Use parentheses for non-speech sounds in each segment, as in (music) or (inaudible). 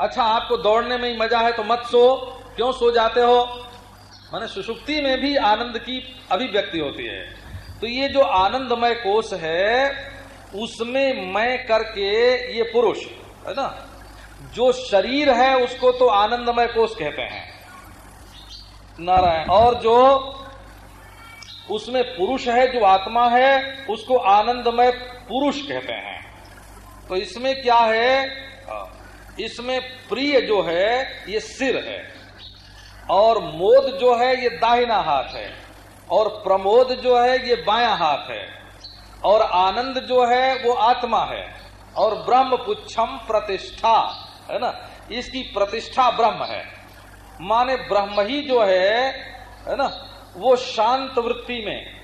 अच्छा आपको दौड़ने में ही मज़ा है तो मत सो। क्यों सो जाते हो? माने सुषुप्ति में भी आनंद की अभिव्यक्ति होती है। तो ये जो आनंदमय कोष है, उसमें मैं करके ये पुरुष, है ना? जो शरीर है, उसको तो आनंदमय कोष कहते हैं। नारायण, और जो उसमें पुरुष है, जो आत्मा है, उसको आनंदमय पुरुष कहते हैं। तो इसमें क्या है? इसमें प्रिय जो है, ये सिर है। और मोद जो है, ये दाहिना हाथ है। और प्रमोद जो है, ये बाया हाथ है। और आनंद जो है, वो आत्मा है। और ब्रह्म पुच्छम प्रतिष्ठा, है ना? इसकी प्रतिष्ठा ब्रह्म है। माने ब्रह्म ही जो है है ना? वो शांत वृत्ति में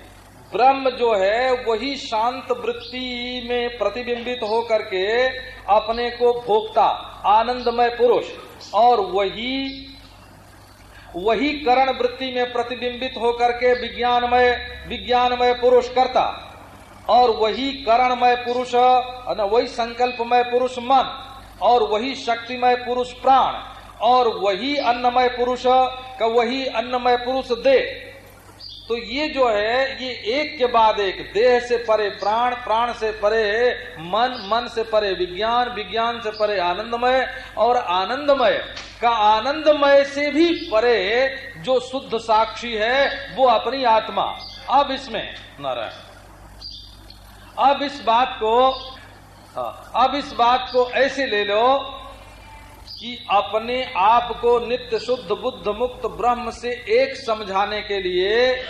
ब्रह्म जो है, वही शांत वृत्ति में प्रतिबिंबित हो करके अपने को भोगता, आनंदमय पुरुष। और वही वही करण वृत्ति में प्रतिबिंबित होकर के विज्ञानमय विज्ञानमय पुरुष करता। और वही करणमय पुरुष वही संकल्पमय पुरुष मन, और वही शक्तिमय पुरुष प्राण, और वही अन्नमय पुरुष, का, वही अन्नमय पुरुष दे तो ये जो है ये एक के बाद एक देह से परे प्राण प्राण से परे मन मन से परे विज्ञान विज्ञान से परे आनंदमय और आनंदमय का आनंदमय से भी परे जो शुद्ध साक्षी है वो अपनी आत्मा। अब इसमें नारायण अब इस बात को हाँ, अब इस बात को ऐसे ले लो कि अपने आप को नित्य शुद्ध, बुद्ध मुक्त, ब्रह्म से एक समझाने के लिए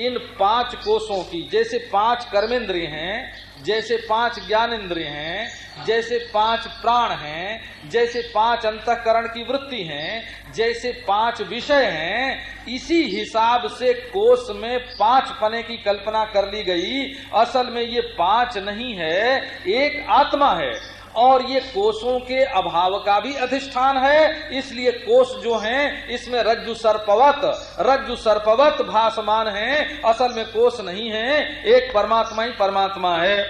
इन पाँच कोषों की, जैसे पाँच कर्मेंद्रिय हैं, जैसे पाँच ज्ञान इंद्रिय हैं, जैसे पाँच प्राण हैं, जैसे पाँच अंतकरण की वृत्ति हैं, जैसे पाँच विषय हैं, इसी हिसाब से कोष में पाँच पने की कल्पना कर ली गई। असल में ये पाँच नहीं है, एक आत्मा है। और ये कोषों के अभाव का भी अधिष्ठान है। इसलिए कोष जो हैं, इसमें रज्जु सर्पवत रज्जु सर्पवत भासमान है। असल में कोष नहीं है, एक परमात्मा ही परमात्मा है।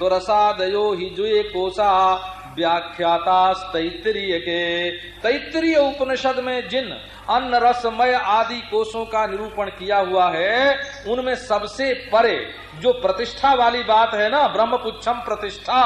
तो रसादयो ही जुए कोषा व्याख्याता तैतरीय के तैतरीय उपनिषद में जिन अन्न रसमय आदि कोषों का निरूपण किया हुआ है, उनमें सबसे परे जो प्रतिष्ठा वाली बात है ना ब्रह्म पुच्छम प्रतिष्ठा,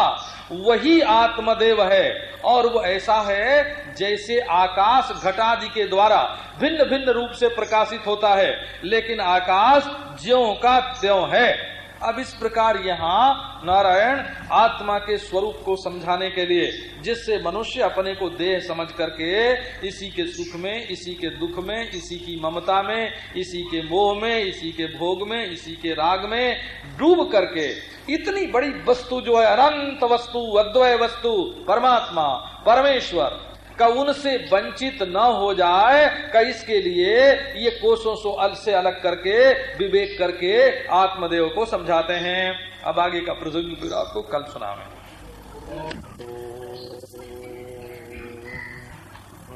वही आत्मदेव है। और वो ऐसा है जैसे आकाश घटादि के द्वारा भिन्न भिन्न रूप से प्रकाशित होता है, लेकिन आकाश ज्यो का त्यों है। अब इस प्रकार यहाँ नारायण आत्मा के स्वरूप को समझाने के लिए, जिससे मनुष्य अपने को देह समझ करके इसी के सुख में, इसी के दुख में, इसी की ममता में, इसी के मोह में, इसी के भोग में, इसी के राग में डूब करके इतनी बड़ी वस्तु जो है, अनंत वस्तु अद्वय वस्तु, परमात्मा, परमेश्वर का उनसे वंचित न हो जाए, का इसके लिए ये कोषों सो अल से अलग करके, विवेक करके आत्मदेव को समझाते हैं। अब आगे का प्रसंग फिर आपको कल सुना में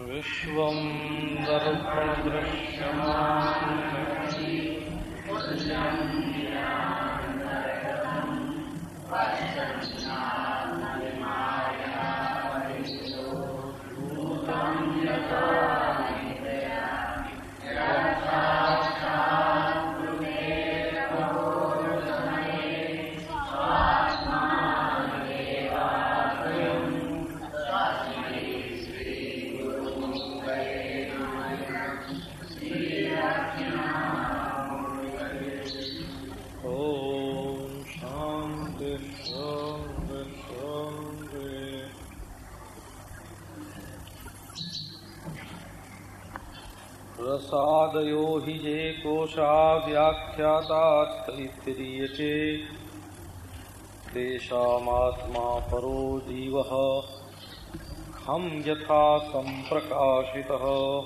विश्व Yeah. प्रसादयो हि ये कोशा व्याख्यातास्तैत्तिरीयते तेषामात्मा परो जीवः खं यथा सम्प्रकाशितः।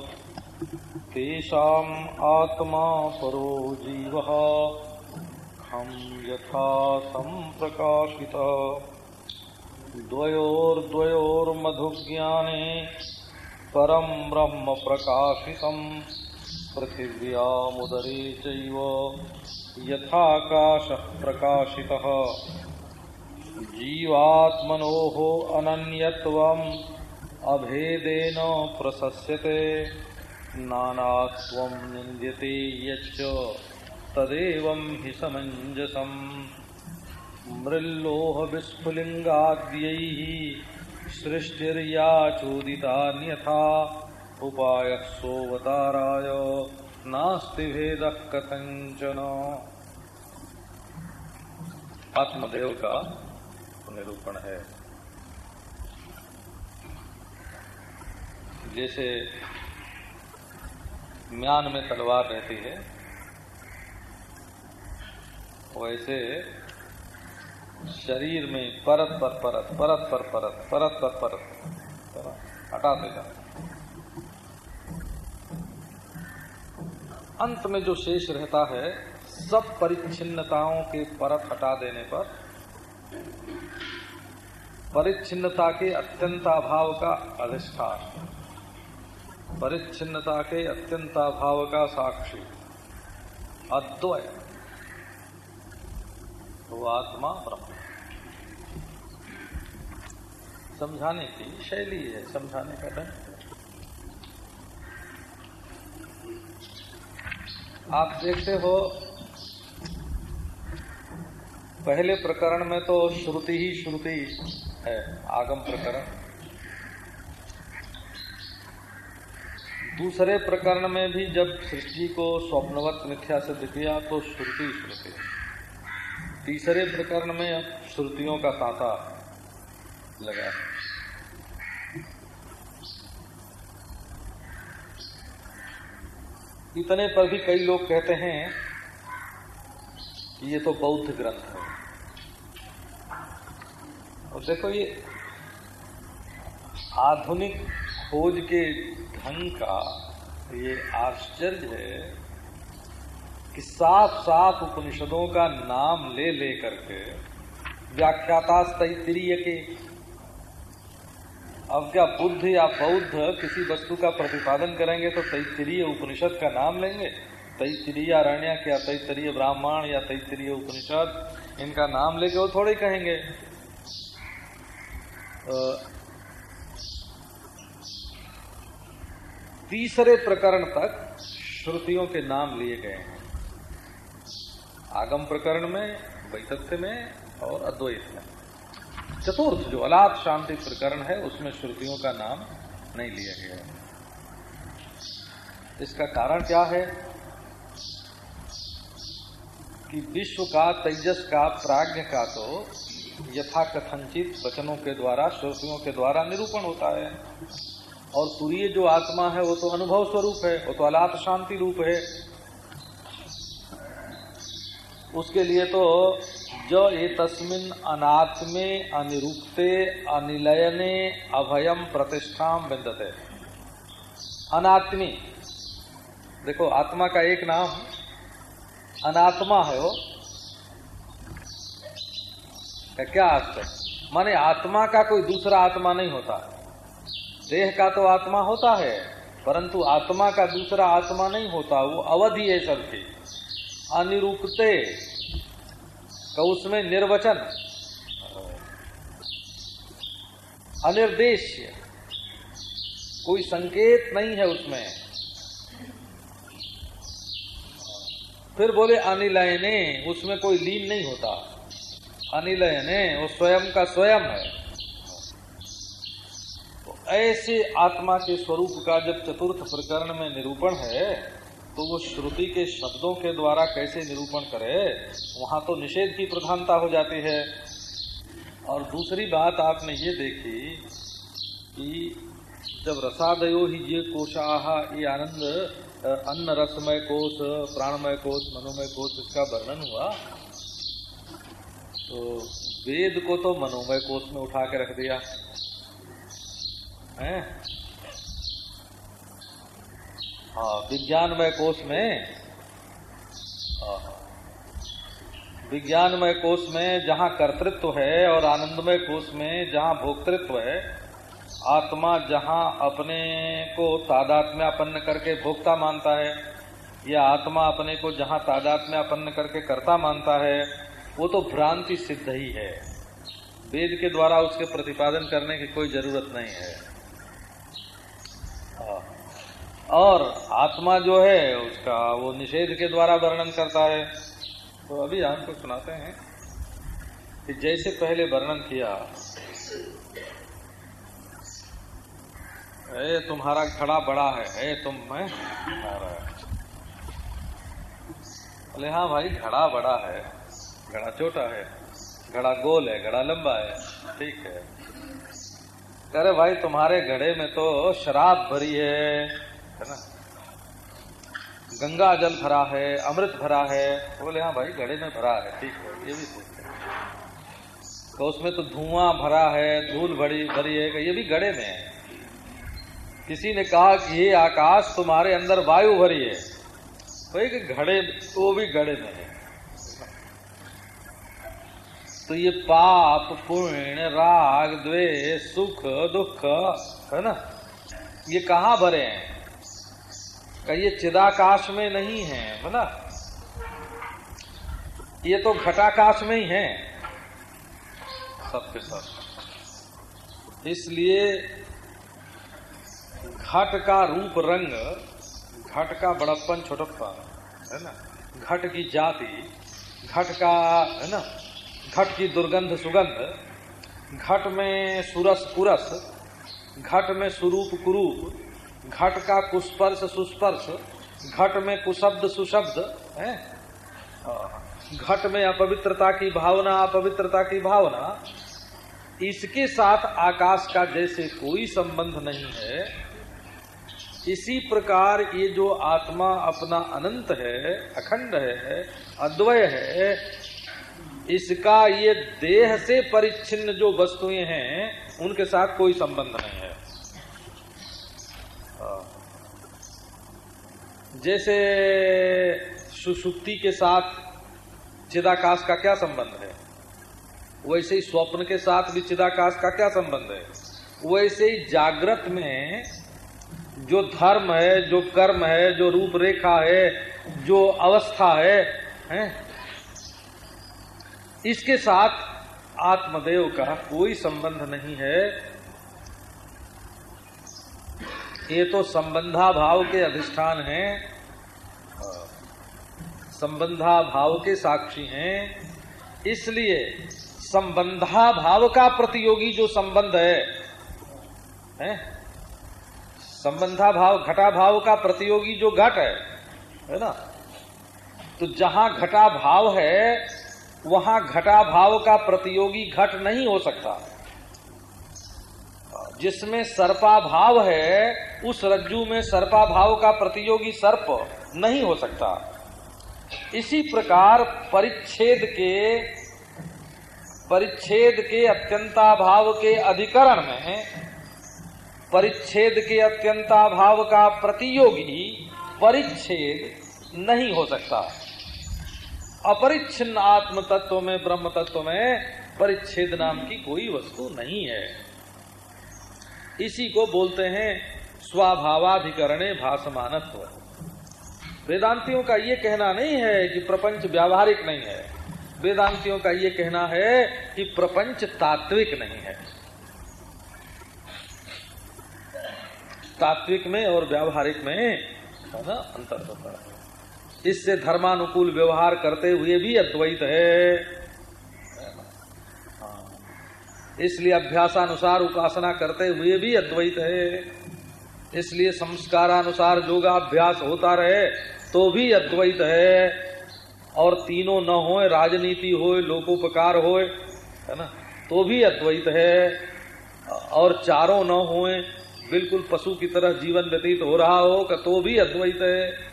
तेषाम् आत्मा परो जीवः खं यथा सम्प्रकाशितः। द्वयोर्द्वयोर्मधुज्ञाने परम ब्रह्म प्रकाशितम्। पृथिव्यामुदरे चैव यथाकाशः प्रकाशितः। जीवात्मनोः अनन्यत्वम् अभेदेन प्रशस्यते नानात्वं निन्द्यते यच्च तदेवं हि समञ्जसम्। मृल्लोहविस्फुलिङ्गाद्यैः सृष्टिर्या चोदितान्यथा उपायः सोऽवताराय। नास्ति भेदः कथञ्चन। आत्मदेव का निरूपण है। जैसे म्यान में तलवार रहती है, वैसे शरीर में परत पर परत परत पर परत परत पर परत। हटाते जाते अंत में जो शेष रहता है, सब परिच्छिन्नताओं के परत हटा देने पर, परिच्छिन्नता के अत्यंताभाव का अधिष्ठान, परिच्छिन्नता के अत्यंताभाव का साक्षी अद्वय वो आत्मा ब्रह्म। समझाने की शैली है, समझाने का ढंग आप देखते हो, पहले प्रकरण में तो श्रुति ही श्रुति है, आगम प्रकरण। दूसरे प्रकरण में भी जब सृष्टि को स्वप्नवत मिथ्या सिद्ध किया तो श्रुति श्रुति तीसरे प्रकरण में श्रुतियों का तांता लगा है। इतने पर भी कई लोग कहते हैं कि ये तो बौद्ध ग्रंथ है। और देखो ये आधुनिक खोज के ढंग का ये आश्चर्य है कि साफ़ साफ़ उपनिषदों का नाम ले ले करके व्याख्याता तैतरीय के अब क्या बुद्ध या बौद्ध किसी वस्तु का प्रतिपादन करेंगे तो तैतरीय उपनिषद का नाम लेंगे। तैतरीय अरण्य या तैतरीय ब्राह्मण या तैतरीय उपनिषद, इनका नाम लेके वो थोड़े कहेंगे। तीसरे प्रकरण तक श्रुतियों के नाम लिए गए हैं। आगम प्रकरण में, वैतथ्य में और अद्वैत में। चतुर्थ जो अलाप शांति प्रकरण है, उसमें श्रुतियों का नाम नहीं लिया गया है। इसका कारण क्या है? कि विश्व का तेजस का, प्राज्ञ का तो यथा कथनचित वचनों के द्वारा, श्रुतियों के द्वारा निरूपण होता है। और सूर्य जो आत्मा है, वो तो अनुभव स्वरूप है, वो तो अलाप शांति रूप है। उसके लिए तो जो ये तस्मिन अनात्मे अनिरुक्ते अनिलयने अभयम प्रतिष्ठा बिंदते अनात्मी। देखो, आत्मा का एक नाम, अनात्मा है वो। क्या अर्थ है? माने आत्मा का कोई दूसरा आत्मा नहीं होता। देह का तो आत्मा होता है, परंतु आत्मा का दूसरा आत्मा नहीं होता, वो अवधि है सबकी अनिरूपते उसमें निर्वचन। अनिर्देश्य। कोई संकेत नहीं है उसमें। फिर बोले, अनिलयने, उसमें कोई लीन नहीं होता। अनिलयने, वो स्वयं का स्वयं है। तो ऐसे आत्मा के स्वरूप का जब चतुर्थ प्रकरण में निरूपण है तो वो श्रुति के शब्दों के द्वारा कैसे निरूपण करे, वहाँ तो निषेध की प्रधानता हो जाती है। और दूसरी बात आपने ये देखी कि जब रसादयो ही ये कोशाह, ये आनंद अन्न रसमय कोष प्राणमय कोष मनोमय कोष इसका वर्णन हुआ तो वेद को तो मनोमय कोष में उठा के रख दिया। है? विज्ञानमय कोष में विज्ञानमय कोष में जहाँ कर्तृत्व है और आनंदमय कोष में जहाँ भोक्तृत्व है, आत्मा जहाँ अपने को तादात्म्यापन्न करके भोक्ता मानता है, या आत्मा अपने को जहाँ तादात्म्यापन्न करके कर्ता मानता है, वो तो भ्रांति सिद्ध ही है। वेद के द्वारा उसके प्रतिपादन करने की कोई ज़रूरत नहीं है। और आत्मा जो है उसका वो निषेध के द्वारा वर्णन करता है। तो अभी आपको सुनाते हैं कि जैसे पहले वर्णन किया ए, तुम्हारा घड़ा बड़ा है ए, तुम मैं बोले हाँ भाई घड़ा बड़ा है घड़ा छोटा है घड़ा गोल है घड़ा लंबा है ठीक है। अरे भाई तुम्हारे घड़े में तो शराब भरी है है ना? गंगा जल भरा है, अमृत भरा है। बोले हाँ भाई घड़े में भरा है, ठीक है, ये भी है। तो उसमें तो धुआँ भरा है, धूल भरी भरी है, ये भी घड़े में है। किसी ने कहा कि, ये आकाश तुम्हारे अंदर वायु भरी है। भाई कि घड़े वो भी घड़े में है। तो ये पाप, पुण्य, राग, द्वेष, सुख, दुख, है ना? ये कहाँ भरे हैं? ये चिदाकाश में नहीं है बोला ये तो घटाकाश में ही है। सबके सब इसलिए घट का रूप रंग, घट का बड़प्पन छोटप्पा है ना? घट की जाति, घट का, है ना? घट की दुर्गंध, सुगंध, घट में सुरस, कुरस, घट में स्वरूप कुरूप घट का कुस्पर्श सुस्पर्श, घट में कुशब्द सुशब्द, है? घट में अपवित्रता की भावना, अपवित्रता की भावना, इसके साथ आकाश का जैसे कोई संबंध नहीं है। इसी प्रकार ये जो आत्मा अपना अनंत है, अखंड है, अद्वय है, इसका ये देह से परिच्छिन्न जो वस्तुएँ हैं, उनके साथ कोई संबंध नहीं है। जैसे सुसुप्ति के साथ चिदाकाश का क्या संबंध है? वैसे ही स्वप्न के साथ भी चिदाकाश का क्या संबंध है? वैसे ही जागृत में जो धर्म है जो कर्म है जो रूपरेखा है जो अवस्था है, है? इसके साथ आत्मदेव का कोई संबंध नहीं है। ये तो संबंधा भाव के अधिष्ठान हैं। संबंधा भाव के साक्षी हैं। इसलिए संबंधा भाव का प्रतियोगी जो संबंध है, है? संबंधा भाव घटा भाव का प्रतियोगी जो घट है है ना? तो जहाँ घटा भाव है वहाँ घटा भाव का प्रतियोगी घट नहीं हो सकता। जिसमें सर्पा भाव है उस रज्जु में सर्पा भाव का प्रतियोगी सर्प नहीं हो सकता। इसी प्रकार परिच्छेद के परिच्छेद के अत्यंता भाव के अधिकरण में, परिच्छेद के अत्यंता भाव का प्रतियोगी परिच्छेद नहीं हो सकता। अपरिच्छिन्न आत्म तत्व में ब्रह्म तत्व में परिच्छेद नाम की कोई वस्तु नहीं है। इसी को बोलते हैं स्वाभावाधिकरणे भाषमानत्व वेदांतियों का ये कहना नहीं है कि प्रपंच व्यावहारिक नहीं है। वेदांतियों का ये कहना है कि प्रपंच तात्विक नहीं है। तात्विक में और व्यावहारिक में है ना अंतर होता है। इससे धर्मानुकूल व्यवहार करते हुए भी अद्वैत है। हाँ। इसलिए अभ्यासानुसार उपासना करते हुए भी अद्वैत है। इसलिए संस्कारानुसार योगाभ्यास होता रहे तो भी अद्वैत है। और तीनों न हो राजनीति हो लोकोपकार हो है ना तो भी अद्वैत है। और चारों न हो बिल्कुल पशु की तरह जीवन व्यतीत हो रहा हो, का तो भी अद्वैत है।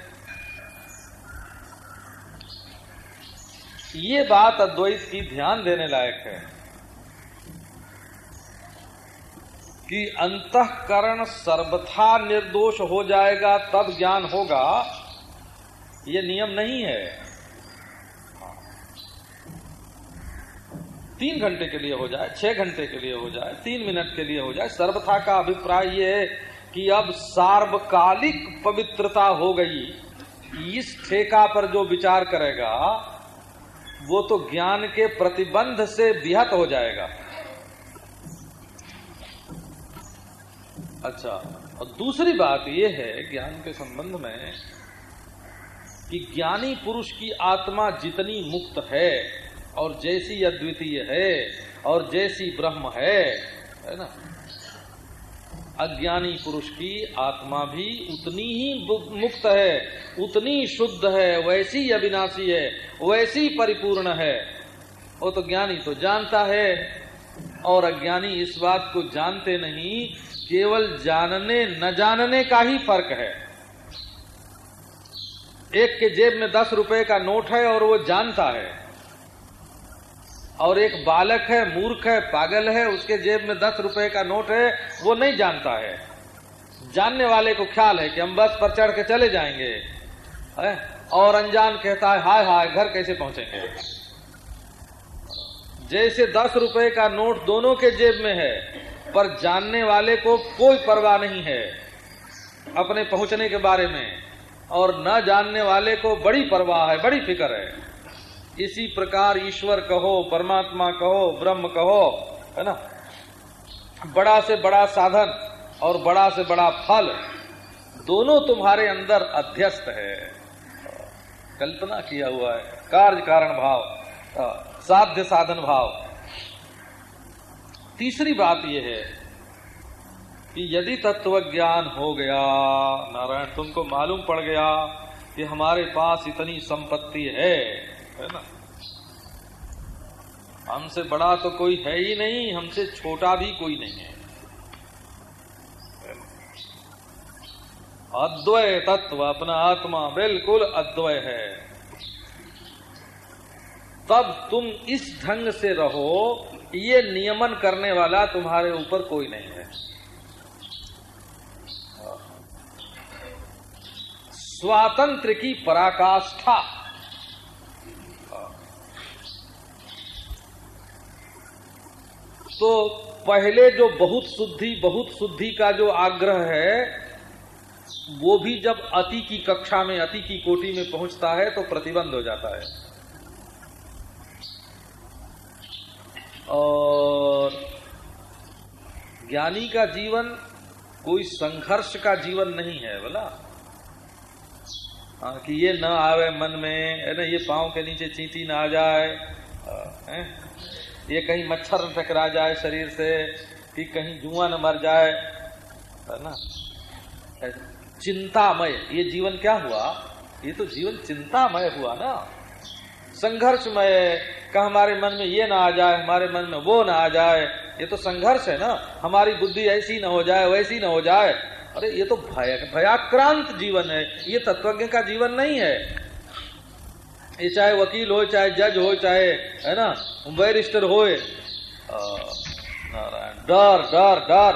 ये बात अद्वैत की ध्यान देने लायक है। कि अंतकरण सर्वथा निर्दोष हो जाएगा, तब ज्ञान होगा। ये नियम नहीं है। तीन घंटे के लिए हो जाए, छह घंटे के लिए हो जाए, तीन मिनट के लिए हो जाए, सर्वथा का अभिप्राय ये है कि अब सार्वकालिक पवित्रता हो गई। इस ठेका पर जो विचार करेगा, वो तो ज्ञान के प्रतिबंध से बिहत हो जाएगा। अच्छा और दूसरी बात यह है ज्ञान के संबंध में कि ज्ञानी पुरुष की आत्मा जितनी मुक्त है, और जैसी अद्वितीय है, और जैसी ब्रह्म है है ना? अज्ञानी पुरुष की आत्मा भी उतनी ही मुक्त है, उतनी शुद्ध है, वैसी अविनाशी है, वैसी परिपूर्ण है। वो तो ज्ञानी तो जानता है, और अज्ञानी इस बात को जानते नहीं केवल जानने, न जानने का ही फ़र्क है। एक के जेब में दस रुपए का नोट है और वो जानता है। और एक बालक है, मूर्ख है, पागल है, उसके जेब में दस रुपए का नोट है, वो नहीं जानता है। जानने वाले को ख्याल है कि हम बस पर चढ़ के चले जाएँगे। है? और अनजान कहता है, हाय हाय, घर कैसे पहुँचेंगे? जैसे दस रुपए का नोट दोनों के जेब में है पर जानने वाले को कोई परवाह नहीं है अपने पहुँचने के बारे में, और न जानने वाले को बड़ी परवाह है, बड़ी फ़िक्र है। इसी प्रकार ईश्वर कहो, परमात्मा कहो, ब्रह्म कहो, है ना? बड़ा से बड़ा साधन और बड़ा से बड़ा फल दोनों तुम्हारे अंदर अध्यस्त है। कल्पना किया हुआ है, कार्य कारण भाव साध्य साधन भाव। तीसरी बात यह है कि यदि तत्व ज्ञान हो गया, नारायण, तुमको मालूम पड़ गया कि हमारे पास इतनी संपत्ति है है ना? हमसे बड़ा तो कोई है ही नहीं, हमसे छोटा भी कोई नहीं है। अद्वय तत्व, अपना आत्मा बिल्कुल अद्वय है। तब तुम इस ढंग से रहो ये नियमन करने वाला तुम्हारे ऊपर कोई नहीं है। स्वातंत्र की पराकाष्ठा। तो पहले जो बहुत शुद्धि बहुत शुद्धि का जो आग्रह है, वो भी जब अति की कक्षा में, अति की कोटि में पहुँचता है तो प्रतिबंध हो जाता है। और ज्ञानी का जीवन कोई संघर्ष का जीवन नहीं है, बोला। हाँ कि ये न आवे मन में, है ना, ये पाँव के नीचे चींटी ना आ जाए? ये कहीं मच्छर न टकरा जाए शरीर से, कि कहीं जुआ न मर जाए, है ना? चिंतामय, ये जीवन क्या हुआ? ये तो जीवन चिंतामय हुआ ना। संघर्षमय का हमारे मन में ये ना आ जाए, हमारे मन में वो ना आ जाए। ये तो संघर्ष है ना। हमारी बुद्धि ऐसी ना हो जाए, वैसी ना हो जाए। अरे, ये तो भय, भयाक्रांत जीवन है। ये तत्वज्ञ का जीवन नहीं है। ये चाहे वकील हो, चाहे जज हो, चाहे, है ना, बैरिस्टर हो डर डर डर।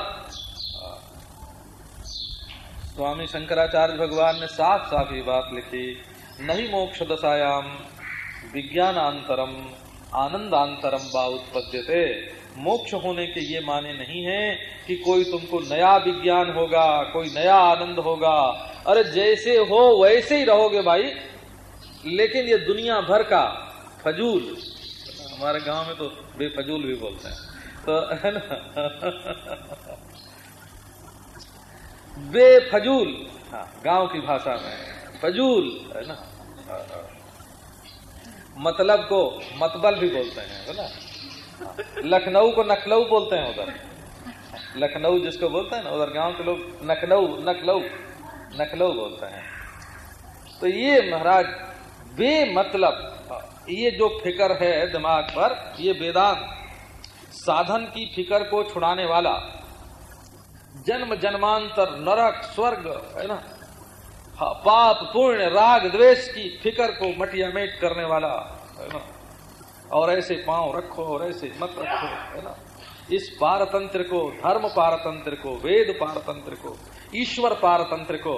स्वामी शंकराचार्य भगवान ने साफ़ साफ़ ये बात लिखी, नहीं मोक्ष दशायाम विज्ञानांतरम आनंदांतरम बा मोक्ष होने के ये माने नहीं है कि कोई तुमको नया विज्ञान होगा, कोई नया आनंद होगा। अरे जैसे हो, वैसे ही रहोगे भाई। लेकिन ये दुनिया भर का फजूल, हमारे गाँव में तो बेफजूल भी बोलते हैं। तो है ना? बेफजूल हाँ गाँव की भाषा में, फजूल, है ना? मतलब को मतबल भी बोलते हैं बोला लखनऊ को नखलऊ बोलते हैं उधर। लखनऊ जिसको बोलते हैं ना, उधर गाँव के लोग नखनऊ, नखलऊ नखलऊ बोलते हैं। तो ये महाराज बे मतलब ये जो फिकर है दिमाग पर, ये वेदांत, साधन की फिकर को छुड़ाने वाला जन्म जन्मांतर नरक, स्वर्ग, है ना? पाप, पुण्य, राग, द्वेष की फिकर को मटिया मेट करने वाला, है ना? और ऐसे पाँव रखो और ऐसे मत रखो, है ना? इस पारतंत्र को, धर्म पारतंत्र को, वेद पारतंत्र को, ईश्वर पारतंत्र को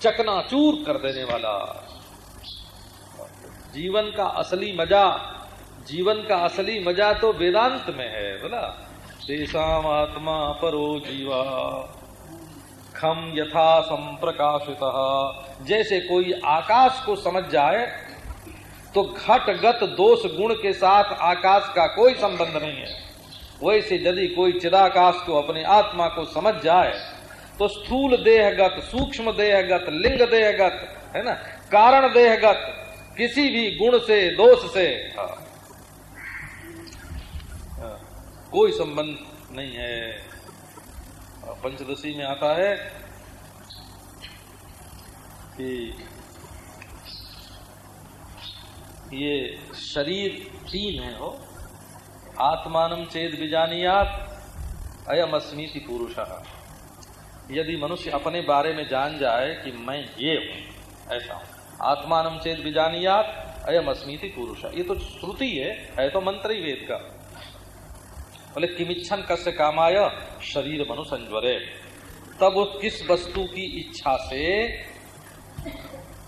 चकनाचूर कर देने वाला। जीवन का असली मज़ा, जीवन का असली मज़ा तो वेदांत में है बोला तेषाम आत्मा परो जीवा। खम यथा संप्रकाशित। जैसे कोई आकाश को समझ जाए तो घटगत दोष गुण के साथ आकाश का कोई संबंध नहीं है। वैसे यदि कोई चिदाकाश को अपने आत्मा को समझ जाए तो स्थूल देहगत सूक्ष्म देहगत लिंग देहगत है ना कारण देहगत किसी भी गुण से दोष से हाँ, हाँ, कोई संबंध नहीं है। पंचदशी में आता है कि ये शरीर तीन है हो आत्मान चेत बिजानियात अयम अस्मीति पुरुष। यदि मनुष्य अपने बारे में जान जाए कि मैं ये हूँ, ऐसा हूँ। आत्मान चेत बिजानियात अयम अस्मीति पुरुष। ये तो श्रुति है है तो मंत्र ही वेद का। बोले, किमिच्छन कस्य कामाय, शरीर मनु संज्वरे। तब उस किस वस्तु की इच्छा से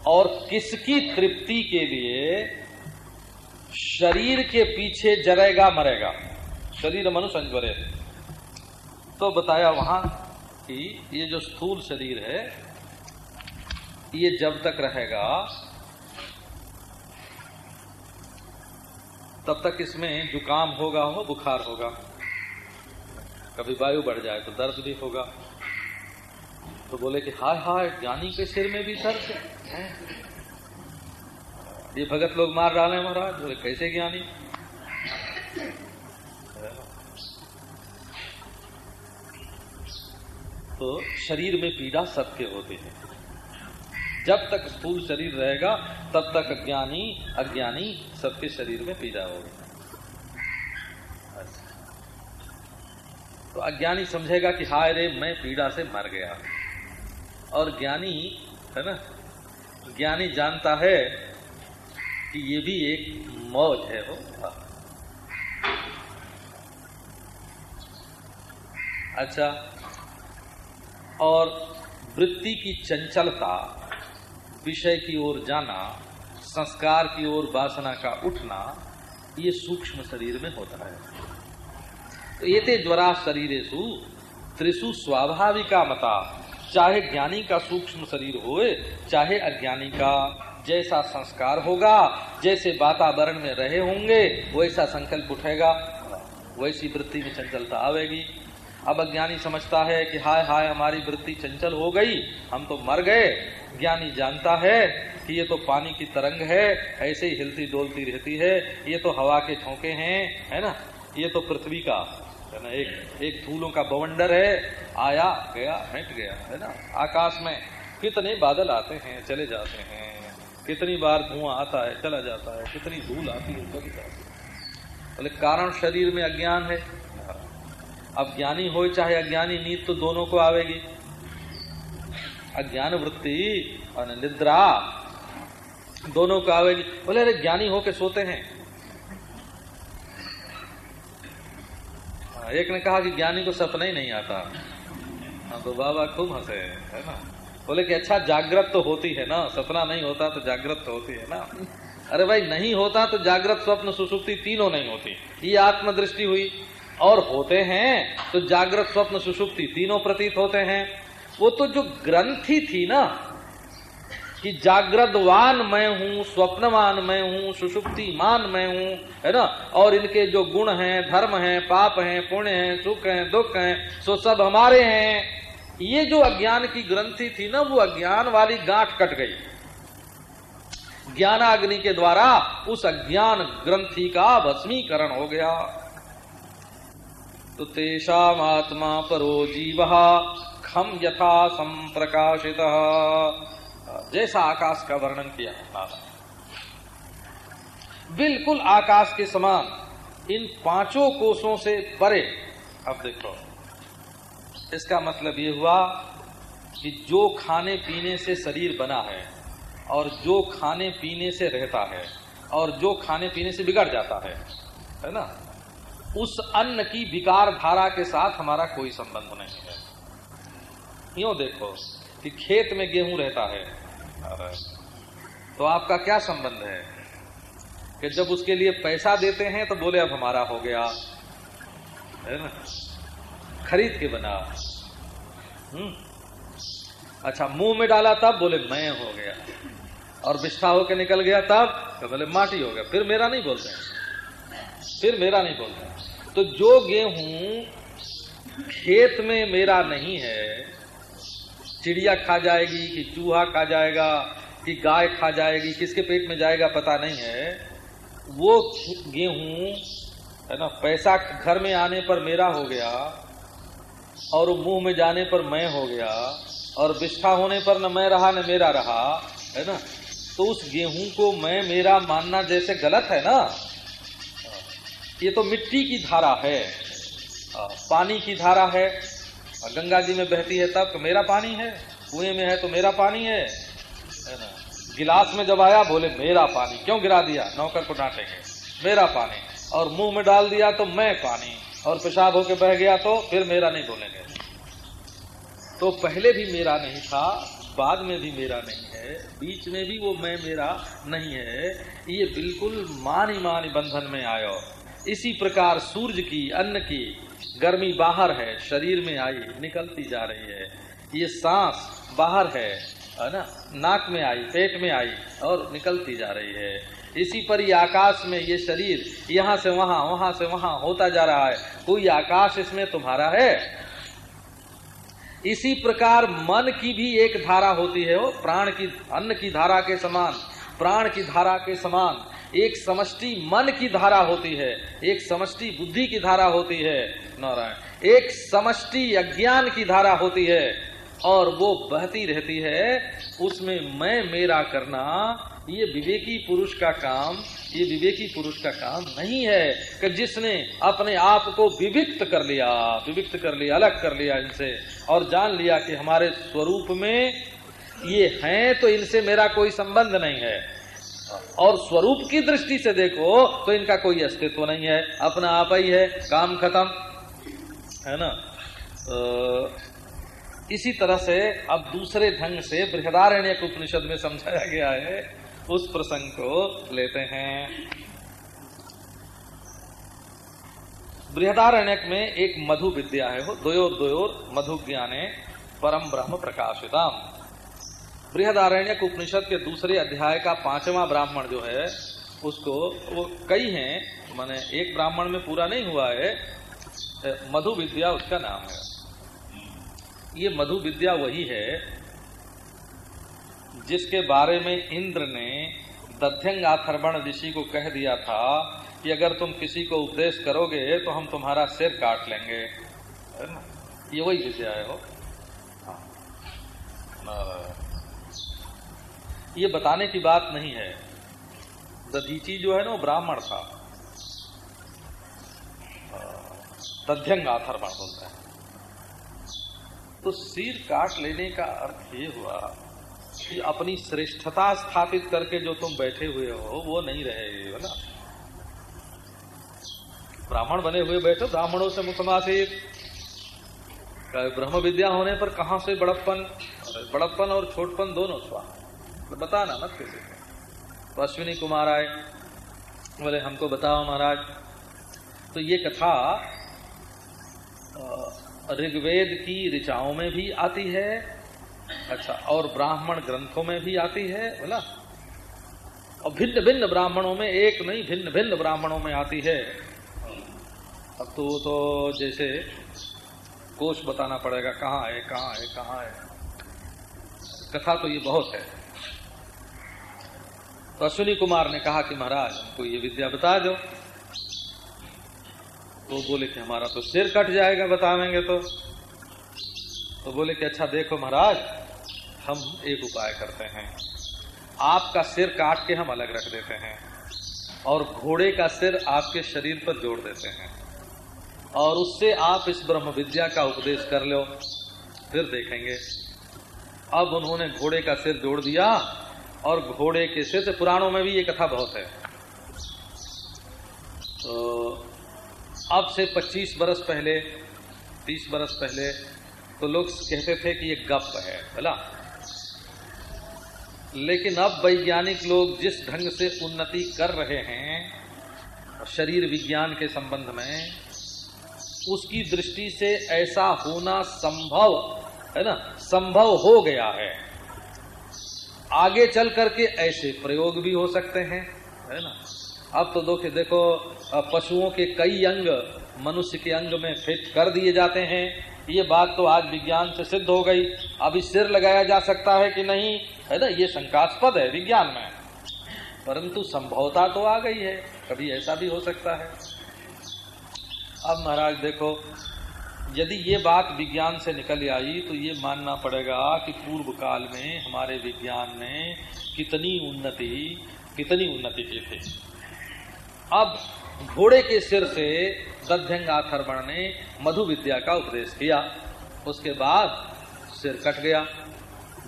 और किसकी तृप्ति के लिए शरीर के पीछे जरेगा, मरेगा? शरीर मनु संजरे तो बताया वहाँ कि ये जो स्थूल शरीर है, ये जब तक रहेगा, तब तक इसमें जुकाम होगा, हो बुखार होगा। कभी वायु बढ़ जाए तो दर्द भी होगा। तो बोले कि, हाय हाय ज्ञानी के सिर में भी दर्द है। ये भगत लोग मार डाले महाराज। बोले, कैसे ज्ञानी? तो शरीर में पीड़ा सबके होते हैं। जब तक स्थूल शरीर रहेगा, तब तक अज्ञानी अज्ञानी सबके शरीर में पीड़ा होगी। तो अज्ञानी समझेगा कि हाय रे, मैं पीड़ा से मर गया और ज्ञानी, है ना? ज्ञानी जानता है कि ये भी एक मौज है, हो। अच्छा और वृत्ति की चंचलता, विषय की ओर जाना, संस्कार की ओर वासना का उठना, ये सूक्ष्म शरीर में होता है। तो ये ज्वरा शरीरेशु त्रिशु स्वाभाविका मता। चाहे ज्ञानी का सूक्ष्म शरीर होए, चाहे अज्ञानी का जैसा संस्कार होगा, जैसे वातावरण में रहे होंगे, वैसा संकल्प उठेगा, वैसी वृत्ति में चंचलता आवेगी। अब अज्ञानी समझता है कि हाय हाय, हमारी वृत्ति चंचल हो गई, हम तो मर गए। ज्ञानी जानता है कि ये तो पानी की तरंग है, ऐसे ही हिलती डोलती रहती है, ये तो हवा के झोंके हैं, है ना? ये तो पृथ्वी का, है ना, एक एक फूलों का बवंडर है, आया, गया, हट गया, है ना, आकाश में कितने बादल आते हैं, चले जाते हैं, कितनी बार धुआँ आता है, चला जाता है, कितनी धूल आती है, चली जाती है। बोले, कारण शरीर में अज्ञान है। अब ज्ञानी हो, चाहे अज्ञानी नींद तो दोनों को आवेगी। अज्ञान वृत्ति और निद्रा, दोनों को आवेगी। बोले, अरे ज्ञानी होके सोते हैं। एक ने कहा कि ज्ञानी को सपना ही नहीं आता। हाँ तो बाबा खूब हंसे, है ना? बोले कि अच्छा जागृत तो होती है ना, सपना नहीं होता तो जागृत तो होती है ना? अरे भाई, नहीं होता तो जागृत स्वप्न सुसुप्ति तीनों नहीं होती। ये आत्मदृष्टि हुई। और होते हैं तो जागृत स्वप्न सुसुप्ति तीनों प्रतीत होते हैं। वो तो जो ग्रंथि थी ना कि जागृतवान मैं हूँ, स्वप्नवान मैं हूँ, सुषुप्तिमान मैं हूँ, है ना? और इनके जो गुण हैं, धर्म हैं, पाप हैं, पुण्य हैं, सुख हैं, दुख हैं, सो सब हमारे हैं। ये जो अज्ञान की ग्रंथि थी ना, वो अज्ञान वाली गांठ कट गई। ज्ञानाग्नि के द्वारा उस अज्ञान ग्रंथि का भस्मीकरण हो गया। तो तेषाम आत्मा परो जीव खम यथा संप्रकाशित। जैसा आकाश का वर्णन किया है बिल्कुल आकाश के समान इन पाँचों कोषों से परे, अब देखो, इसका मतलब ये हुआ कि जो खाने पीने से शरीर बना है और जो खाने पीने से रहता है और जो खाने पीने से बिगड़ जाता है है ना? उस अन्न की विकार धारा के साथ हमारा कोई संबंध नहीं है। यूँ देखो कि खेत में गेहूँ रहता है तो आपका क्या संबंध है? कि जब उसके लिए पैसा देते हैं तो बोले, अब हमारा हो गया। है ना? खरीद के बना। हम्म। अच्छा मुँह में डाला तब, बोले, मैं हो गया। और बिस्ठा होके निकल गया तब तो बोले, माटी हो गया। फिर मेरा नहीं बोलते फिर मेरा नहीं बोलते तो जो गेहूँ खेत में मेरा नहीं है चिड़िया खा जाएगी, कि चूहा खा जाएगा, कि गाय खा जाएगी, किसके पेट में जाएगा पता नहीं है। वो गेहूँ, है ना, पैसा घर में आने पर मेरा हो गया, और मुँह में जाने पर मैं हो गया, और विष्ठा होने पर न मैं रहा, न मेरा रहा, है ना तो उस गेहूँ को मैं मेरा मानना जैसे गलत है ना? ये तो मिट्टी की धारा है। पानी की धारा है गंगा जी में बहती है तब तो मेरा पानी है, कुएँ में है तो मेरा पानी है। गिलास में जब आया, बोले, मेरा पानी। क्यों गिरा दिया? नौकर को डांटेंगे मेरा पानी। और मुँह में डाल दिया तो मैं पानी। और पेशाब होके बह गया तो फिर मेरा नहीं बोलेंगे तो पहले भी मेरा नहीं था, बाद में भी मेरा नहीं है, बीच में भी वो मैं मेरा नहीं है। ये बिल्कुल मानी मानी बंधन में आयो। इसी प्रकार सूर्य की, अन्न की गर्मी बाहर है, शरीर में आई, निकलती जा रही है। ये सांस बाहर है है ना? नाक में आई, पेट में आई और निकलती जा रही है। इसी पर ये आकाश में ये शरीर, यहाँ से वहाँ वहाँ से वहाँ होता जा रहा है। कोई आकाश इसमें तुम्हारा है? इसी प्रकार मन की भी एक धारा होती है वो, प्राण की, अन्न की धारा के समान, प्राण की धारा के समान। एक समष्टि मन की धारा होती है, एक समष्टि बुद्धि की धारा होती है। नारायण। एक समष्टि अज्ञान की धारा होती है और वो बहती रहती है, उसमें मैं मेरा करना, ये विवेकी पुरुष का काम, ये विवेकी पुरुष का काम नहीं है कि जिसने अपने आप को विविक्त कर लिया, विविक्त कर लिया, अलग कर लिया इनसे, और जान लिया कि हमारे स्वरूप में ये हैं तो इनसे मेरा कोई संबंध नहीं है। और स्वरूप की दृष्टि से देखो तो इनका कोई अस्तित्व नहीं है, अपना आप ही है, काम खत्म। है ना? इसी तरह से अब दूसरे ढंग से बृहदारण्य उपनिषद में समझाया गया है, उस प्रसंग को लेते हैं। बृहदारण्यक में एक मधु विद्या है वो दोयोर दोयोर मधु ज्ञाने परम ब्रह्म प्रकाशिताम। बृहदारण्यक उपनिषद के दूसरे अध्याय का पांचवा ब्राह्मण जो है, उसको वो कई हैं, माने एक ब्राह्मण में पूरा नहीं हुआ है मधु विद्या उसका नाम है। ये मधु विद्या वही है जिसके बारे में इंद्र ने दध्यंग आथर्वण ऋषि को कह दिया था कि अगर तुम किसी को उपदेश करोगे तो हम तुम्हारा सिर काट लेंगे। ये वही विद्या है वो। हाँ। ये बताने की बात नहीं है। दधीची जो है ना, वो ब्राह्मण था। तध्यंग आथर्वण बोलते हैं। तो सिर काट लेने का अर्थ ये हुआ कि अपनी श्रेष्ठता स्थापित करके जो तुम बैठे हुए हो, वो नहीं रहे ना? ब्राह्मण बने हुए बैठो, ब्राह्मणों से मुसमासित ब्रह्म विद्या होने पर कहा से बड़प्पन बड़प्पन और छोटपन दोनों स्वाहा तो बताना मत किसी को। तो अश्विनी कुमार आए, बोले, हमको बताओ महाराज। तो ये कथा ऋग्वेद की ऋचाओं में भी आती है। अच्छा और ब्राह्मण ग्रंथों में भी आती है, बोला? और भिन्न भिन्न ब्राह्मणों में एक नहीं, भिन्न भिन्न ब्राह्मणों में आती है। अब तो वो तो जैसे कोष बताना पड़ेगा, कहाँ है कहाँ है कहाँ है। कथा तो ये बहुत है। तो अश्विनी कुमार ने कहा कि महाराज, हमको ये विद्या बता दो। तो बोले कि हमारा तो सिर कट जाएगा, बतावेंगे तो। तो बोले कि अच्छा देखो महाराज, हम एक उपाय करते हैं। आपका सिर काट के हम अलग रख देते हैं और घोड़े का सिर आपके शरीर पर जोड़ देते हैं। और उससे आप इस ब्रह्म विद्या का उपदेश कर लो, फिर देखेंगे। अब उन्होंने घोड़े का सिर जोड़ दिया और घोड़े के सिर से पुराणों में भी ये कथा बहुत है। तो अब से 25 बरस पहले 30 बरस पहले तो लोग कहते थे कि ये गप है बोला लेकिन अब वैज्ञानिक लोग जिस ढंग से उन्नति कर रहे हैं, शरीर विज्ञान के संबंध में, उसकी दृष्टि से ऐसा होना संभव, है ना? संभव हो गया है। आगे चल करके ऐसे प्रयोग भी हो सकते हैं, है ना? अब तो देखो देखो पशुओं के कई अंग मनुष्य के अंग में फिट कर दिए जाते हैं। ये बात तो आज विज्ञान से सिद्ध हो गई। अभी सिर लगाया जा सकता है कि नहीं? है ना? ये शंकास्पद है विज्ञान में। परंतु संभवता तो आ गई है। कभी ऐसा भी हो सकता है। अब महाराज देखो, यदि ये बात विज्ञान से निकल आई तो ये मानना पड़ेगा कि पूर्व काल में हमारे विज्ञान ने कितनी उन्नति कितनी उन्नति की थी। अब घोड़े के सिर से दध्यंगाथर्वण ने मधु विद्या का उपदेश किया। उसके बाद सिर कट गया।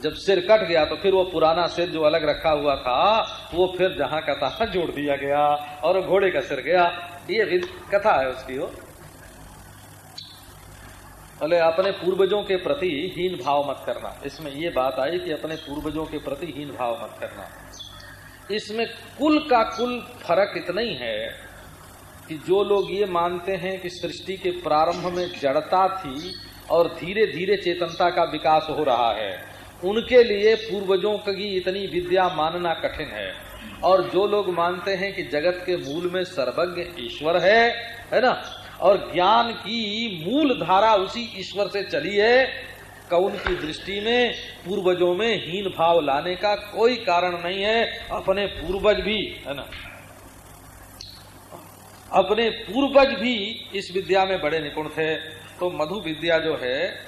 जब सिर कट गया तो फिर वो पुराना सिर जो अलग रखा हुआ था, वो फिर जहाँ का था (laughs) जोड़ दिया गया और घोड़े का सिर गया। ये भी कथा है उसकी वो। बोले अपने पूर्वजों के प्रति हीन भाव मत करना। इसमें ये बात आई कि अपने पूर्वजों के प्रति हीन भाव मत करना। इसमें कुल का कुल फ़र्क इतना ही है कि जो लोग ये मानते हैं कि सृष्टि के प्रारंभ में जड़ता थी और धीरे धीरे चेतनता का विकास हो रहा है, उनके लिए पूर्वजों की इतनी विद्या मानना कठिन है। और जो लोग मानते हैं कि जगत के मूल में सर्वज्ञ ईश्वर है है ना? और ज्ञान की मूल धारा उसी ईश्वर से चली है कौन की दृष्टि में पूर्वजों में हीन भाव लाने का कोई कारण नहीं है। अपने पूर्वज भी, है ना? अपने पूर्वज भी इस विद्या में बड़े निपुण थे। तो मधु विद्या जो है,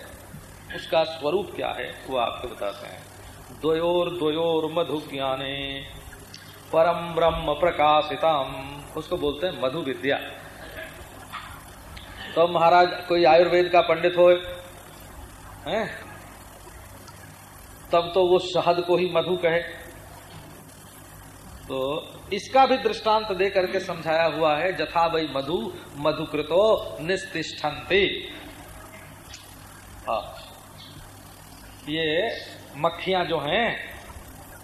उसका स्वरूप क्या है, वो आपको बताते हैं। द्वयोर द्वयोर मधु ज्ञाने, परम ब्रह्म प्रकाशितम। उसको बोलते हैं मधु विद्या। तो महाराज, कोई आयुर्वेद का पंडित हो हैं? तब तो वो शहद को ही मधु कहे। तो इसका भी दृष्टांत दे करके समझाया हुआ है, जथा वही मधु, मधुकृतो निस्तिष्ठन्ति। हाँ। ये मक्खियाँ जो हैं,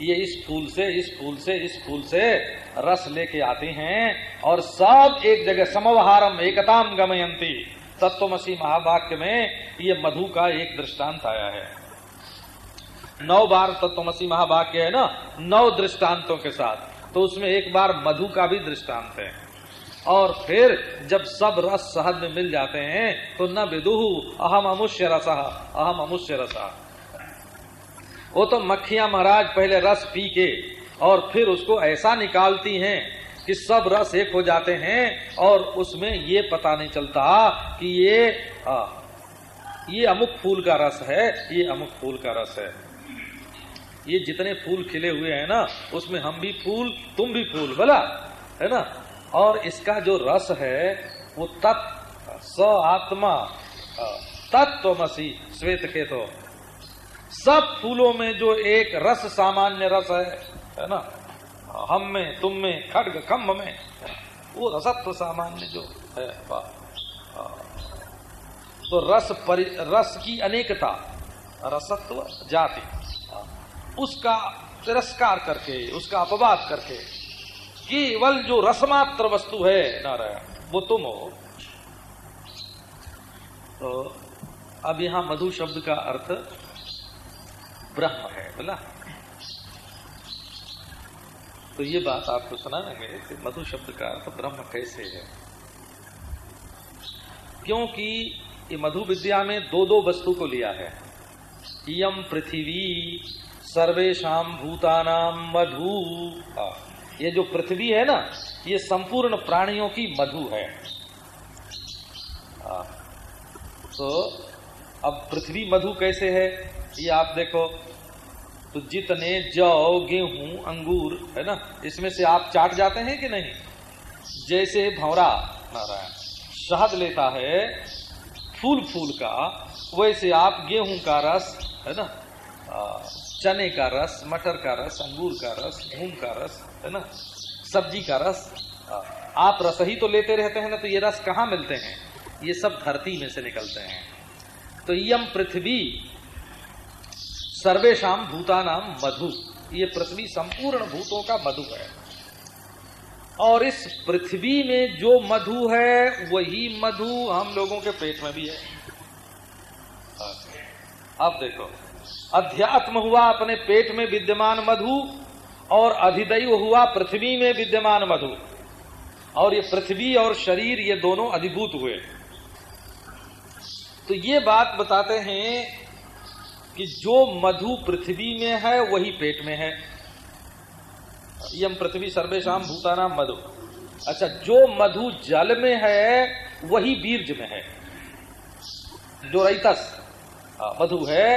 ये इस फूल से, इस फूल से, इस फूल से रस लेके आती हैं और सब एक जगह समवहारम एकताम गमयंती तत्वमसी महावाक्य में ये मधु का एक दृष्टांत आया है। नौ बार तत्वमसी महावाक्य है ना, नौ दृष्टांतों के साथ। तो उसमें एक बार मधु का भी दृष्टांत है। और फिर जब सब रस शहद में मिल जाते हैं तो न विदुहु, अहम अमुष्य रस, अहम अमुष्य रस। वो तो मक्खियाँ महाराज पहले रस पी के, और फिर उसको ऐसा निकालती हैं कि सब रस एक हो जाते हैं और उसमें ये पता नहीं चलता कि ये आ, ये अमुक फूल का रस है ये अमुक फूल का रस है। ये जितने फूल खिले हुए हैं ना उसमें हम भी फूल तुम भी फूल बोला? है ना? और इसका जो रस है वो तत् स आत्मा तत्वमसी श्वेत के तो सब फूलों में जो एक रस सामान्य रस है है ना? हम में तुम में खड्ग खम्भ में। वो रसत्व सामान्य जो है तो रस परि, रस की अनेकता रसत्व जाति उसका तिरस्कार करके उसका अपवाद करके केवल जो रसमात्र वस्तु है नारायण वो तुम हो। तो अब यहाँ मधु शब्द का अर्थ ब्रह्म है बोला? तो ये बात आपको सुनाएँगे कि मधु शब्द का अर्थ ब्रह्म कैसे है? क्योंकि ये मधु विद्या में दो दो वस्तु को लिया है। यम पृथ्वी सर्वेशम भूतानाम मधु। ये जो पृथ्वी है ना, ये संपूर्ण प्राणियों की मधु है। तो अब पृथ्वी मधु कैसे है? ये आप देखो तो जितने जौ, गेहूँ, अंगूर, है ना, इसमें से आप चाट जाते हैं कि नहीं? जैसे भौरा नारायण, शहद लेता है फूल फूल का, वैसे आप गेहूँ का रस, है ना चने का रस, मटर का रस, अंगूर का रस, मूंग का रस, है ना, सब्ज़ी का रस आप रस ही तो लेते रहते हैं ना तो ये रस कहाँ मिलते हैं? ये सब धरती में से निकलते हैं। तो यम पृथ्वी सर्वेशम भूतानाम मधु। ये पृथ्वी संपूर्ण भूतों का मधु है। और इस पृथ्वी में जो मधु है, वही मधु हम लोगों के पेट में भी है। अब देखो, अध्यात्म हुआ अपने पेट में विद्यमान मधु, और अधिदैव हुआ पृथ्वी में विद्यमान मधु। और ये पृथ्वी और शरीर, ये दोनों अधिभूत हुए। तो ये बात बताते हैं कि जो मधु पृथ्वी में है, वही पेट में है। यम पृथ्वी सर्वेशम भूतानाम मधु। अच्छा जो मधु जल में है, वही बीर्ज में है। जो रईतस मधु है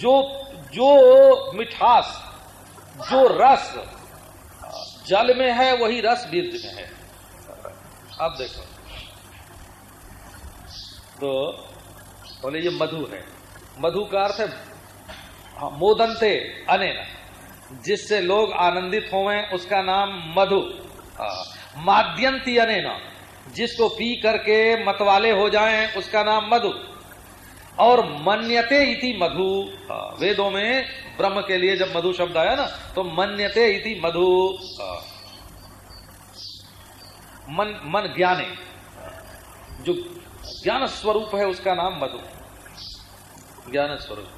जो जो मिठास, जो रस जल में है, वही रस बीर्ज में है। अब देखो। तो बोले, ये मधु है। मधु का अर्थ है हाँ, मोदंते अनेना जिससे लोग आनंदित होवे उसका नाम मधु। माद्यंती अनेना जिसको पी करके मतवाले हो जाएँ उसका नाम मधु। और मन्यते इति मधु। वेदों में ब्रह्म के लिए जब मधु शब्द आया ना तो मन्यते इति मधु। मन मन ज्ञाने। जो ज्ञान स्वरूप है उसका नाम मधु। ज्ञान स्वरूप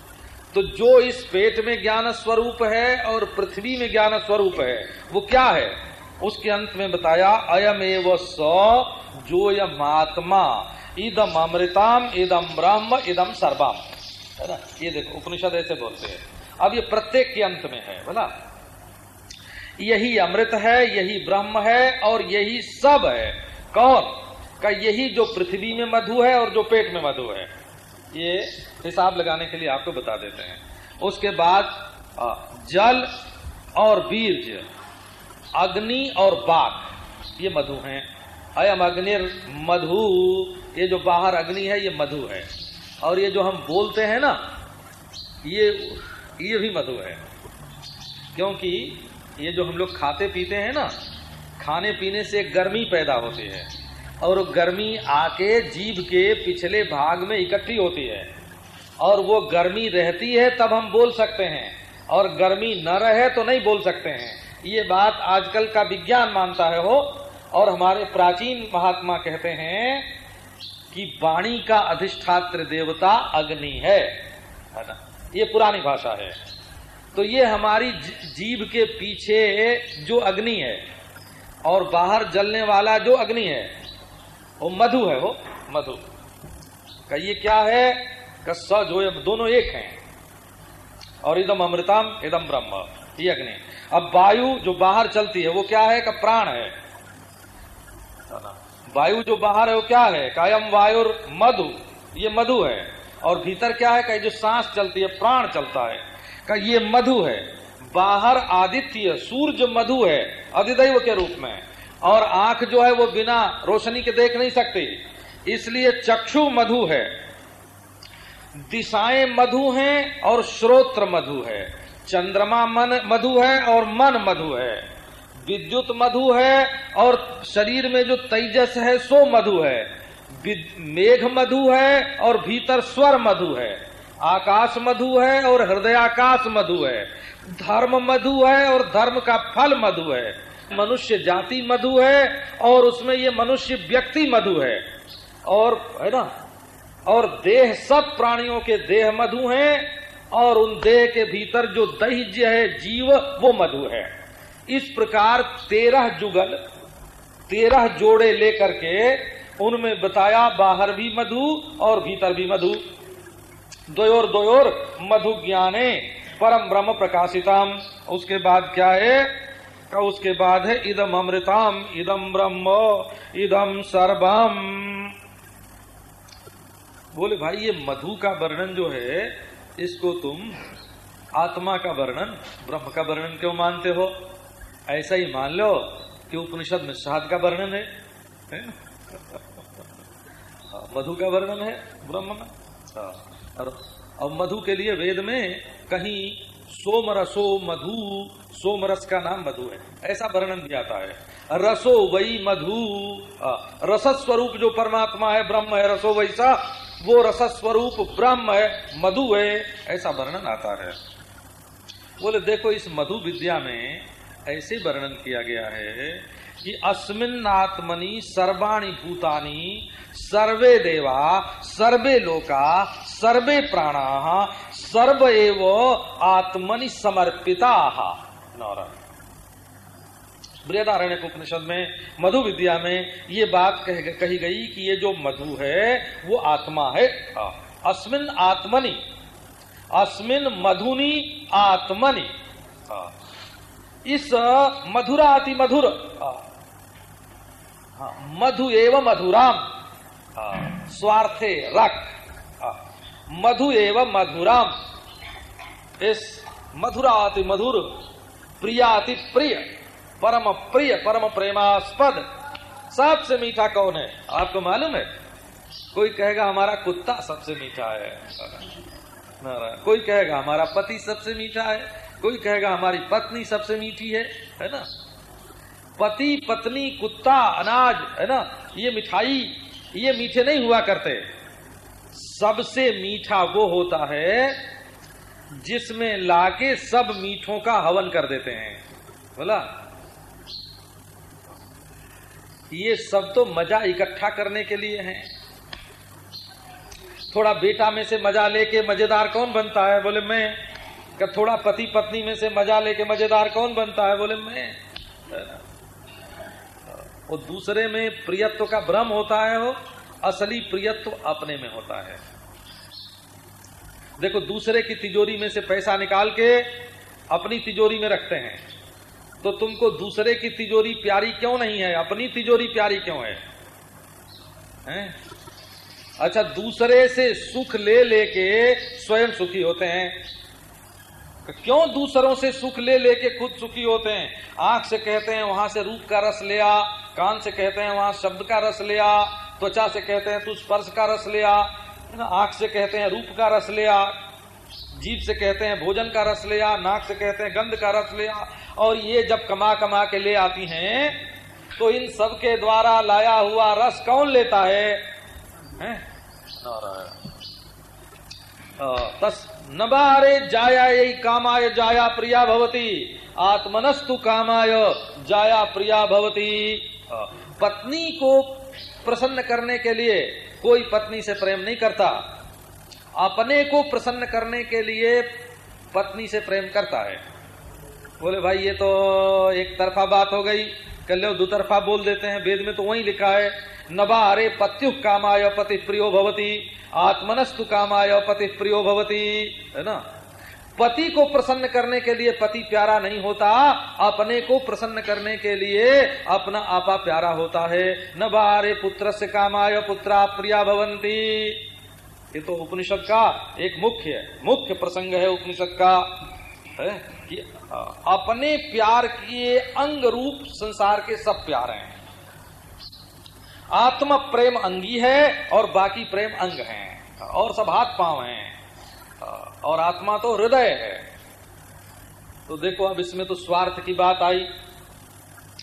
तो जो इस पेट में ज्ञान स्वरूप है और पृथ्वी में ज्ञान स्वरूप है, वो क्या है? उसके अंत में बताया अयम एव स जो यमात्मा इदम अमृताम, इदम ब्रह्म, इदम सर्वम। है ना? ये देखो, उपनिषद ऐसे बोलते हैं। अब ये प्रत्येक के अंत में है, बोला? यही अमृत है, यही ब्रह्म है और यही सब है। कौन? का यही जो पृथ्वी में मधु है और जो पेट में मधु है। ये हिसाब लगाने के लिए आपको बता देते हैं। उसके बाद जल और बीर्ज अग्नि और बाघ, ये मधु हैं। अयम अग्निर मधु, ये जो बाहर अग्नि है, ये मधु है। और ये जो हम बोलते हैं ना, ये ये भी मधु है। क्योंकि ये जो हम लोग खाते पीते हैं ना खाने पीने से गर्मी पैदा होती है। और गर्मी आके जीभ के पिछले भाग में इकट्ठी होती है। और वो गर्मी रहती है, तब हम बोल सकते हैं। और गर्मी न रहे तो नहीं बोल सकते हैं। ये बात आजकल का विज्ञान मानता है हो और हमारे प्राचीन महात्मा कहते हैं कि वाणी का अधिष्ठात्र देवता अग्नि है। है ना? ये पुरानी भाषा है। तो ये हमारी जीव के पीछे जो अग्नि है और बाहर जलने वाला जो अग्नि है वो मधु है वो, मधु। का ये क्या है? का स जो दोनों एक हैं। और इदम अमृतम, इदम ब्रह्म, ये अग्नि। अब वायु जो बाहर चलती है, वो क्या है? का प्राण है। वायु जो बाहर है, वो क्या है? कायम वायुर मधु, ये मधु है। और भीतर क्या है? का जो सांस चलती है, प्राण चलता है। का ये मधु है। बाहर आदित्य, सूर्य मधु है, अधिदैव के रूप में। और आँख जो है वो बिना रोशनी के देख नहीं सकती। इसलिए चक्षु मधु है। दिशाएँ मधु हैं और श्रोत्र मधु है। चंद्रमा मन मधु है और मन मधु है। विद्युत मधु है और शरीर में जो तेजस है सो मधु है। मेघ मधु है और भीतर स्वर मधु है। आकाश मधु है और हृदयाकाश मधु है। धर्म मधु है और धर्म का फल मधु है। मनुष्य जाति मधु है और उसमें ये मनुष्य व्यक्ति मधु है। और, है ना? और देह सब प्राणियों के देह मधु हैं और उन देह के भीतर जो दैह्य है, जीव, वो मधु है। इस प्रकार तेरह जुगल, तेरह जोड़े लेकर के उनमें बताया बाहर भी मधु और भीतर भी मधु। द्वयोर द्वयोर मधु ज्ञाने परम ब्रह्म प्रकाशितम। उसके बाद क्या है? उसके बाद है इदम अमृतम इदम ब्रह्म इदम सर्वम। बोले भाई ये मधु का वर्णन जो है इसको तुम आत्मा का वर्णन ब्रह्म का वर्णन क्यों मानते हो? ऐसा ही मान लो कि उपनिषद में शहद का वर्णन है, है? हाँ, मधु का वर्णन है ब्रह्म में। हाँ, और मधु के लिए वेद में कहीं सोम रसो मधु सोम रस का नाम मधु है। ऐसा वर्णन भी आता है। रसो वही मधु। रस स्वरूप जो परमात्मा है, ब्रह्म है, रसो वैसा, वो रस स्वरूप ब्रह्म है, मधु है, ऐसा वर्णन आता है। बोले, देखो, इस मधु विद्या में ऐसे वर्णन किया गया है कि अस्मिन आत्मनि सर्वाणी भूतानी सर्वे देवा सर्वे लोका सर्वे प्राणा सर्व एव आत्मनि समर्पिता। बृहदारण्य उपनिषद में मधु विद्या में ये बात कह, कही गई कि ये जो मधु है वो आत्मा है। अस्मिन आत्मनि अस्मिन मधुनी आत्मनि। इस मधुरा। अति मधुर मधु एवं मधुराम। स्वार्थे रख। मधु एवं मधुराम। इस मधुराति मधुर, प्रियाति प्रिय, परम प्रिय, परम प्रेमास्पद, सबसे मीठा कौन है? आपको मालूम है? कोई कहेगा, हमारा कुत्ता सबसे मीठा है। कोई कहेगा, हमारा पति सबसे मीठा है? कोई कहेगा, हमारी पत्नी सबसे मीठी है? है ना? पति, पत्नी, कुत्ता, अनाज, है ना? ये मिठाई, ये मीठे नहीं हुआ करते। सबसे मीठा वो होता है जिसमें लाके सब मीठों का हवन कर देते हैं। बोला? ये सब तो मज़ा इकट्ठा करने के लिए है। थोड़ा बेटा में से मज़ा लेके मज़ेदार कौन बनता है? बोले, मैं। थोड़ा पति, पत्नी में से मज़ा लेके मज़ेदार कौन बनता है? बोले, मैं। वो दूसरे में प्रियत्व का भ्रम होता है वो असली प्रियत्व अपने में होता है। देखो दूसरे की तिजोरी में से पैसा निकाल के अपनी तिजोरी में रखते हैं। तो तुमको दूसरे की तिजोरी प्यारी क्यों नहीं है? अपनी तिजोरी प्यारी क्यों है, हैं? अच्छा दूसरे से सुख ले लेके स्वयं सुखी होते हैं। क्यों दूसरों से सुख ले लेके खुद सुखी होते हैं? आँख से कहते हैं वहाँ से रूप का रस लिया कान से कहते हैं वहाँ शब्द का रस लिया त्वचा से कहते हैं तू स्पर्श का रस लिया आँख से कहते हैं रूप का रस लिया जीप से कहते हैं भोजन का रस लिया नाक से कहते हैं गंध का रस लिया और ये जब कमा कमा के ले आती हैं तो इन सब के द्वारा लाया हुआ रस कौन लेता है, हैं? तस नबारे जाया यही कामाय जाया प्रिया भवती आत्मनस्तु कामाय जाया प्रिया भवती पत्नी को प्रसन्न करने के लिए कोई पत्नी से प्रेम नहीं करता। अपने को प्रसन्न करने के लिए पत्नी से प्रेम करता है। बोले, भाई, ये तो एक तरफा बात हो गई। कल दो तरफा बोल देते हैं, वेद में तो वही लिखा है नबा अरे पत्यु कामाय पति प्रियो भवती, आत्मनस्तु काम कामाय पति प्रियो भवती। है ना? पति को प्रसन्न करने के लिए पति प्यारा नहीं होता, अपने को प्रसन्न करने के लिए अपना आपा प्यारा होता है। न बारे पुत्र से कामाय पुत्रा प्रिया भवंती ये तो उपनिषद का एक मुख्य मुख्य प्रसंग है उपनिषद का। है? कि अपने प्यार के अंग रूप संसार के सब प्यार हैं। आत्म प्रेम अंगी है और बाकी प्रेम अंग हैं और सब हाथ पाँव हैं। और आत्मा तो हृदय है। तो देखो अब इसमें तो स्वार्थ की बात आई।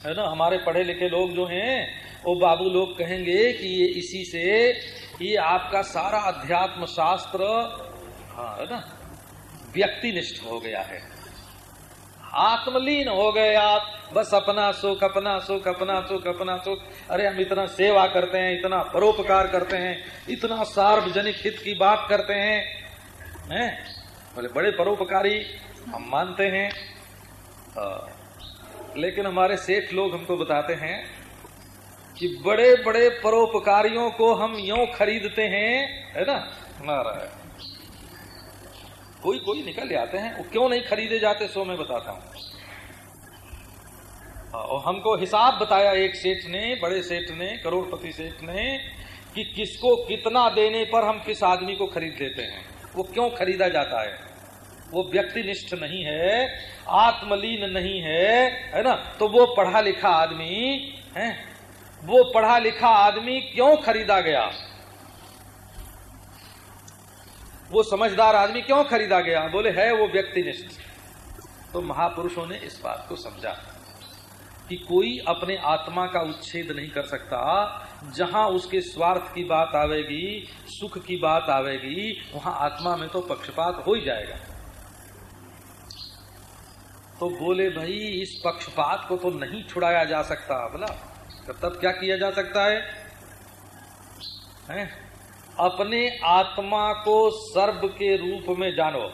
है ना? हमारे पढ़े लिखे लोग जो हैं, वो बाबू लोग कहेंगे कि ये इसी से, ये आपका सारा अध्यात्म शास्त्र हाँ है ना? व्यक्तिनिष्ठ हो गया है। आत्मलीन हो गए आप। बस अपना सुख अपना सुख अपना सुख अपना सुख। अरे हम इतना सेवा करते हैं, इतना परोपकार करते हैं, इतना सार्वजनिक हित की बात करते हैं। हैं? बोले बड़े परोपकारी हम मानते हैं। आ, लेकिन हमारे सेठ लोग हमको बताते हैं कि बड़े बड़े परोपकारियों को हम यो खरीदते हैं है ना? नारायण। कोई कोई निकल आते हैं वो क्यों नहीं खरीदे जाते सो मैं बताता हूँ। और हमको हिसाब बताया एक सेठ ने बड़े सेठ ने करोड़पति सेठ ने कि किसको कितना देने पर हम किस आदमी को खरीद लेते हैं। वो क्यों खरीदा जाता है? वो व्यक्तिनिष्ठ नहीं है, आत्मलीन नहीं है है ना? तो वो पढ़ा लिखा आदमी, है? वो पढ़ा लिखा आदमी क्यों खरीदा गया? वो समझदार आदमी क्यों खरीदा गया? बोले, है वो व्यक्तिनिष्ठ। तो महापुरुषों ने इस बात को समझा कि कोई अपने आत्मा का उच्छेद नहीं कर सकता जहाँ उसके स्वार्थ की बात आवेगी सुख की बात आवेगी वहाँ आत्मा में तो पक्षपात हो ही जाएगा। तो बोले भाई इस पक्षपात को तो नहीं छुड़ाया जा सकता। बोला तो तब क्या किया जा सकता है, है? अपने आत्मा को सर्व के रूप में जानो।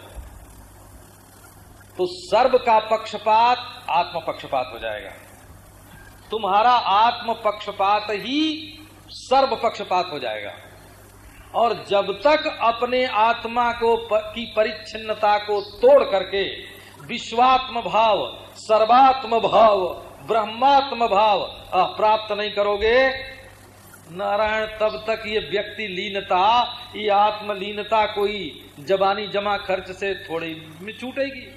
तो सर्व का पक्षपात आत्म पक्षपात हो जाएगा। तुम्हारा आत्म पक्षपात ही सर्व पक्षपात हो जाएगा। और जब तक अपने आत्मा को की परिच्छिन्नता को तोड़ करके विश्वात्म भाव, सर्वात्म भाव, ब्रह्मात्म भाव प्राप्त नहीं करोगे, नारायण, तब तक ये व्यक्ति लीनता, ये आत्मलीनता कोई जबानी जमा खर्च से थोड़ी में छूटेगी